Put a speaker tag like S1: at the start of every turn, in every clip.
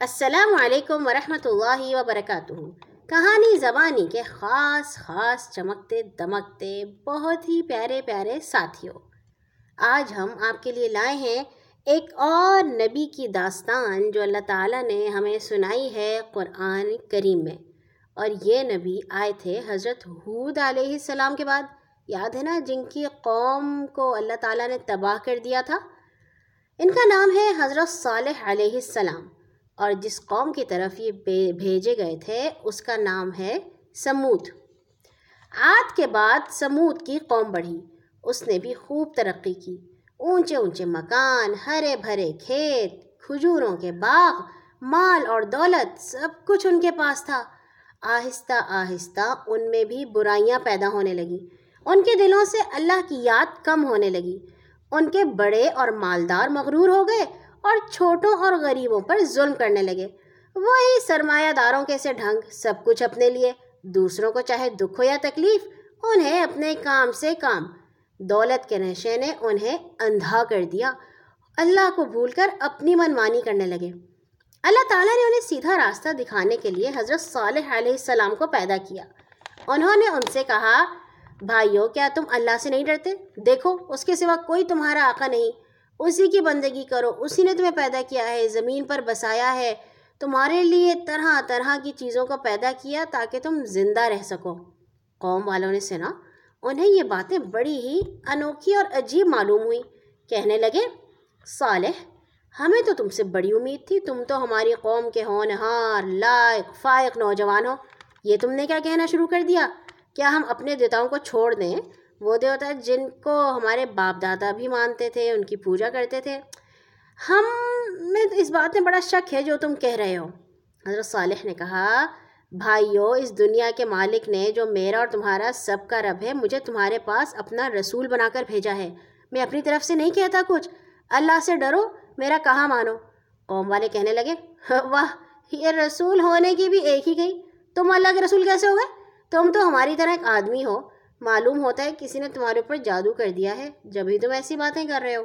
S1: السلام علیکم ورحمۃ اللہ وبرکاتہ۔ کہانی زبانی کے خاص خاص چمکتے دمکتے بہت ہی پیارے پیارے ساتھیوں۔ آج ہم آپ کے لیے لائے ہیں ایک اور نبی کی داستان جو اللہ تعالیٰ نے ہمیں سنائی ہے قرآن کریم میں۔ اور یہ نبی آئے تھے حضرت حود علیہ السلام کے بعد۔ یاد ہے نا جن کی قوم کو اللہ تعالیٰ نے تباہ کر دیا تھا؟ ان کا نام ہے حضرت صالح علیہ السلام۔ اور جس قوم کی طرف یہ بھیجے گئے تھے، اس کا نام ہے سمود۔ آد کے بعد سمود کی قوم بڑھی۔ اس نے بھی خوب ترقی کی۔ اونچے اونچے مکان، ہرے بھرے کھیت، کھجوروں کے باغ، مال اور دولت، سب کچھ ان کے پاس تھا۔ آہستہ آہستہ ان میں بھی برائیاں پیدا ہونے لگیں۔ ان کے دلوں سے اللہ کی یاد کم ہونے لگی۔ ان کے بڑے اور مالدار مغرور ہو گئے۔ اور چھوٹوں اور غریبوں پر ظلم کرنے لگے۔ وہی سرمایہ داروں کے سے ڈھنگ، سب کچھ اپنے لیے، دوسروں کو چاہے دکھ ہو یا تکلیف، انہیں اپنے کام سے کام۔ دولت کے نشے نے انہیں اندھا کر دیا۔ اللہ کو بھول کر اپنی منمانی کرنے لگے۔ اللہ تعالیٰ نے انہیں سیدھا راستہ دکھانے کے لیے حضرت صالح علیہ السلام کو پیدا کیا۔ انہوں نے ان سے کہا، بھائیو، کیا تم اللہ سے نہیں ڈرتے؟ دیکھو، اس کے سوا کوئی تمہارا آقا نہیں۔ اسی کی بندگی کرو۔ اسی نے تمہیں پیدا کیا ہے، زمین پر بسایا ہے۔ تمہارے لیے طرح طرح کی چیزوں کو پیدا کیا تاکہ تم زندہ رہ سکو۔ قوم والوں نے سنا۔ انہیں یہ باتیں بڑی ہی انوکھی اور عجیب معلوم ہوئی۔ کہنے لگے، صالح، ہمیں تو تم سے بڑی امید تھی۔ تم تو ہماری قوم کے ہونہار، لائق، فائق نوجوان ہو۔ یہ تم نے کیا کہنا شروع کر دیا؟ کیا ہم اپنے دیوتاؤں کو چھوڑ دیں؟ وہ دیوتا جن کو ہمارے باپ دادا بھی مانتے تھے، ان کی پوجا کرتے تھے۔ ہم میں اس بات میں بڑا شک ہے جو تم کہہ رہے ہو۔ حضرت صالح نے کہا، بھائیو، اس دنیا کے مالک نے جو میرا اور تمہارا سب کا رب ہے، مجھے تمہارے پاس اپنا رسول بنا کر بھیجا ہے۔ میں اپنی طرف سے نہیں کہتا کچھ۔ اللہ سے ڈرو، میرا کہاں مانو؟ قوم والے کہنے لگے، واہ، یہ رسول ہونے کی بھی ایک ہی گئی۔ تم اللہ کے رسول کیسے ہو گئے؟ تم تو ہماری طرح ایک آدمی ہو۔ معلوم ہوتا ہے کسی نے تمہارے اوپر جادو کر دیا ہے۔ جبھی تم ایسی باتیں کر رہے ہو۔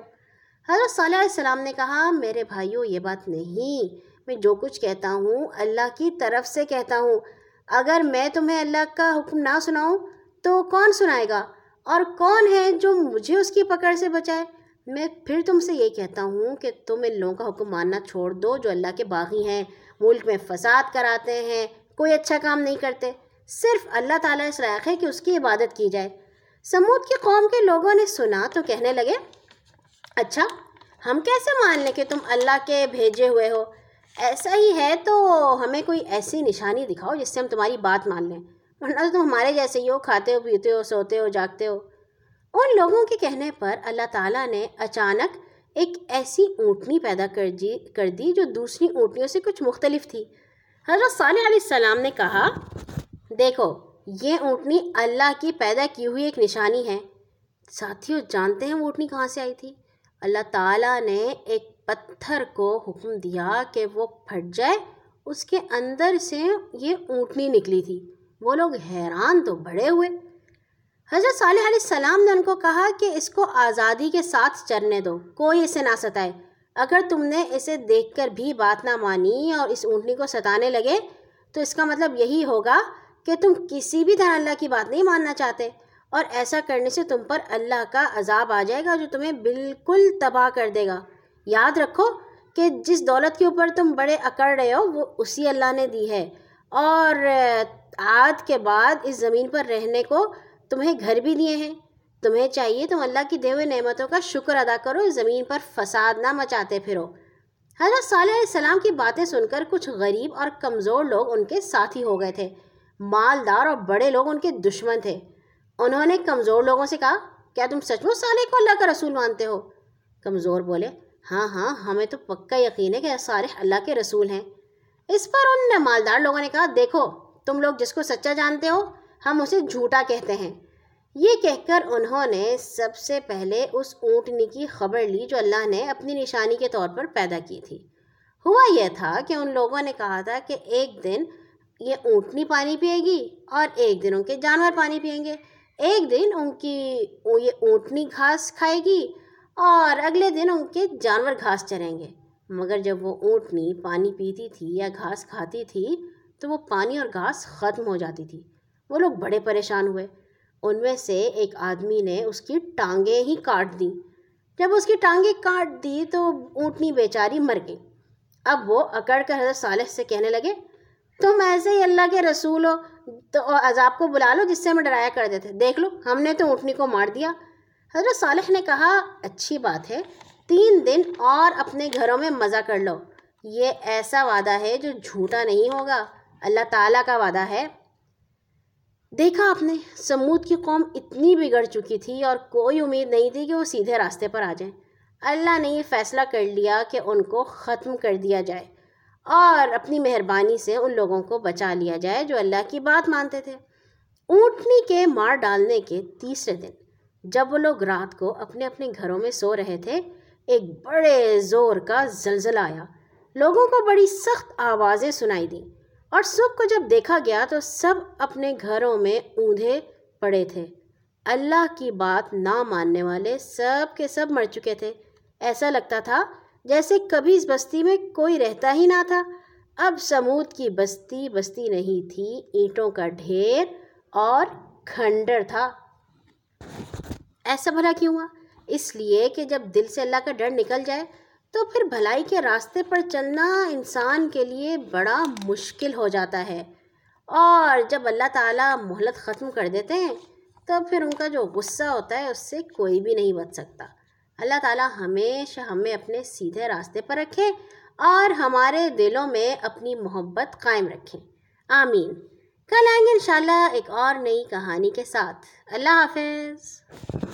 S1: حضرت صلی علیہ السلام نے کہا، میرے بھائیوں یہ بات نہیں۔ میں جو کچھ کہتا ہوں، اللہ کی طرف سے کہتا ہوں۔ اگر میں تمہیں اللہ کا حکم نہ سناؤں، تو کون سنائے گا؟ اور کون ہے جو مجھے اس کی پکڑ سے بچائے؟ میں پھر تم سے یہ کہتا ہوں کہ تم ان لوگوں کا حکم ماننا چھوڑ دو جو اللہ کے باغی ہیں۔ ملک میں فساد کراتے ہیں، کوئی اچھا کام نہیں کرتے۔ صرف اللہ تعالیٰ اس لائق ہے کہ اس کی عبادت کی جائے۔ سمود کی قوم کے لوگوں نے سنا تو کہنے لگے اچھا ہم کیسے مان لیں کہ تم اللہ کے بھیجے ہوئے ہو؟ ایسا ہی ہے تو ہمیں کوئی ایسی نشانی دکھاؤ جس سے ہم تمہاری بات مان لیں۔ ورنہ تو تم ہمارے جیسے ہی ہو، کھاتے ہو، پیتے ہو، سوتے ہو، جاگتے ہو۔ ان لوگوں کے کہنے پر اللہ تعالیٰ نے اچانک ایک ایسی اونٹنی پیدا کر دی کر دی جو دوسری اونٹنیوں سے کچھ مختلف تھی۔ حضرت صالح علیہ السلام نے کہا دیکھو، یہ اونٹنی اللہ کی پیدا کی ہوئی ایک نشانی ہے۔ ساتھیوں جانتے ہیں وہ اونٹنی کہاں سے آئی تھی؟ اللہ تعالیٰ نے ایک پتھر کو حکم دیا کہ وہ پھٹ جائے، اس کے اندر سے یہ اونٹنی نکلی تھی۔ وہ لوگ حیران تو بڑے ہوئے۔ حضرت صالح علیہ السلام نے ان کو کہا کہ اس کو آزادی کے ساتھ چرنے دو، کوئی اسے نہ ستائے۔ اگر تم نے اسے دیکھ کر بھی بات نہ مانی اور اس اونٹنی کو ستانے لگے، تو اس کا مطلب یہی ہوگا کہ تم کسی بھی طرح اللہ کی بات نہیں ماننا چاہتے اور ایسا کرنے سے تم پر اللہ کا عذاب آ جائے گا جو تمہیں بالکل تباہ کر دے گا۔ یاد رکھو کہ جس دولت کے اوپر تم بڑے اکڑ رہے ہو، وہ اسی اللہ نے دی ہے۔ اور آج کے بعد اس زمین پر رہنے کو تمہیں گھر بھی دیے ہیں۔ تمہیں چاہیے تم اللہ کی دے ہوئے نعمتوں کا شکر ادا کرو زمین پر فساد نہ مچاتے پھرو۔ حضرت صالح علیہ السلام کی باتیں سن کر کچھ غریب اور کمزور لوگ ان کے ساتھی ہو گئے تھے۔ مالدار اور بڑے لوگ ان کے دشمن تھے۔ انہوں نے کمزور لوگوں سے کہا، کیا تم سچ مچ صالح کو اللہ کا رسول مانتے ہو؟ کمزور بولے ہاں ہاں ہمیں تو پکا یقین ہے کہ صالح اللہ کے رسول ہیں۔ اس پر ان مالدار لوگوں نے کہا، دیکھو، تم لوگ جس کو سچا جانتے ہو، ہم اسے جھوٹا کہتے ہیں۔ یہ کہہ کر انہوں نے سب سے پہلے اس اونٹنی کی خبر لی جو اللہ نے اپنی نشانی کے طور پر پیدا کی تھی۔ ہوا یہ تھا کہ ان لوگوں نے کہا تھا کہ ایک دن یہ اونٹنی پانی پیے گی اور ایک دن ان کے جانور پانی پئیں گے۔ ایک دن ان کی یہ اونٹنی گھاس کھائے گی اور اگلے دن ان کے جانور گھاس چریں گے۔ مگر جب وہ اونٹنی پانی پیتی تھی یا گھاس کھاتی تھی تو وہ پانی اور گھاس ختم ہو جاتی تھی۔ وہ لوگ بڑے پریشان ہوئے۔ ان میں سے ایک آدمی نے اس کی ٹانگیں ہی کاٹ دیں۔ جب اس کی ٹانگیں کاٹ دی تو اونٹنی بیچاری مر گئی۔ اب وہ اکڑ کر حضرت صالح سے کہنے لگے تم ایسے ہی اللہ کے رسول ہو، تو عذاب کو بلا لو جس سے ہمیں ڈرایا کر دیتے۔ دیکھ لو، ہم نے تو اونٹنی کو مار دیا۔ حضرت صالح نے کہا، اچھی بات ہے، تین دن اور اپنے گھروں میں مزہ کر لو۔ یہ ایسا وعدہ ہے جو جھوٹا نہیں ہوگا۔ اللہ تعالیٰ کا وعدہ ہے۔ دیکھا آپ نے، سمود کی قوم اتنی بگڑ چکی تھی اور کوئی امید نہیں تھی کہ وہ سیدھے راستے پر آ جائیں۔ اللہ نے یہ فیصلہ کر لیا کہ ان کو ختم کر دیا جائے۔ اور اپنی مہربانی سے ان لوگوں کو بچا لیا جائے جو اللہ کی بات مانتے تھے۔ اونٹنی کے مار ڈالنے کے تیسرے دن، جب وہ لوگ رات کو اپنے اپنے گھروں میں سو رہے تھے، ایک بڑے زور کا زلزلہ آیا۔ لوگوں کو بڑی سخت آوازیں سنائی دیں۔ اور صبح کو جب دیکھا گیا تو سب اپنے گھروں میں اوندھے پڑے تھے۔ اللہ کی بات نہ ماننے والے سب کے سب مر چکے تھے۔ ایسا لگتا تھا جیسے کبھی اس بستی میں کوئی رہتا ہی نہ تھا۔ اب سمود کی بستی بستی نہیں تھی، اینٹوں کا ڈھیر اور کھنڈر تھا۔ ایسا بھلا کیوں ہوا؟ اس لیے کہ جب دل سے اللہ کا ڈر نکل جائے تو پھر بھلائی کے راستے پر چلنا انسان کے لیے بڑا مشکل ہو جاتا ہے۔ اور جب اللہ تعالیٰ مہلت ختم کر دیتے ہیں تو پھر ان کا جو غصہ ہوتا ہے، اس سے کوئی بھی نہیں بچ سکتا۔ اللہ تعالیٰ ہمیشہ ہمیں اپنے سیدھے راستے پر رکھے اور ہمارے دلوں میں اپنی محبت قائم رکھیں آمین۔ کل آئیں گے انشاءاللہ ایک اور نئی کہانی کے ساتھ۔ اللہ حافظ۔